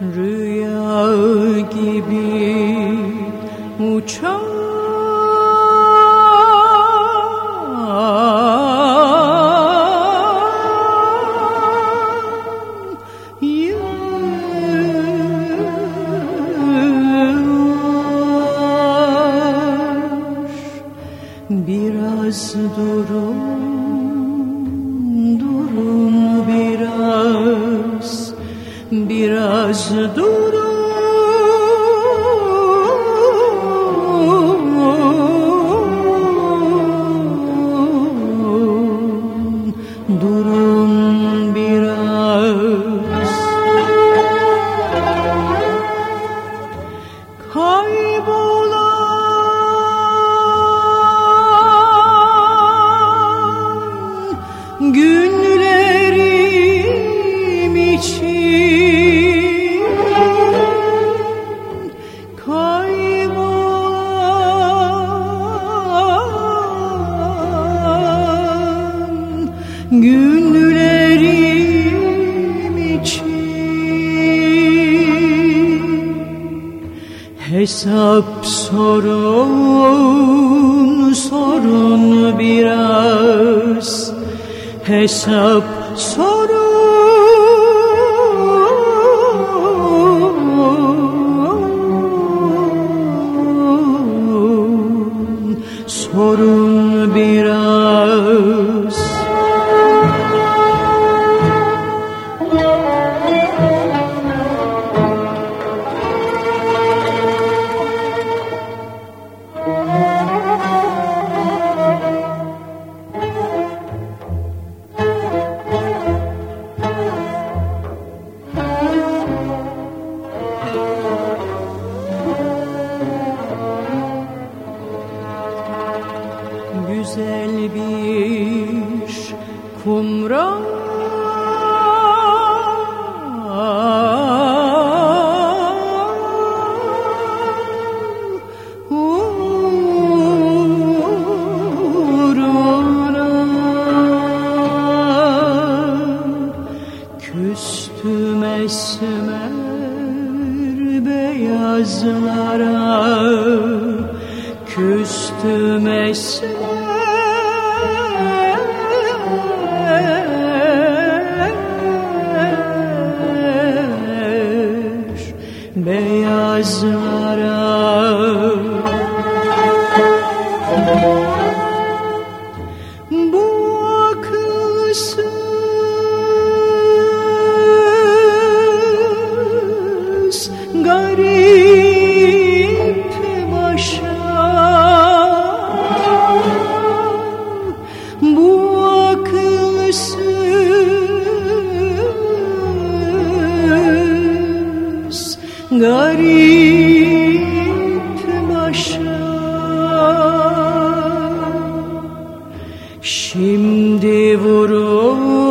Rüya gibi uçan biraz günlerim için Hesap sorun, sorun biraz. Hesap sorun, sorun biraz güzel bir kumral. Beyazlara Küstüm esmer garip başa. Şimdi vurur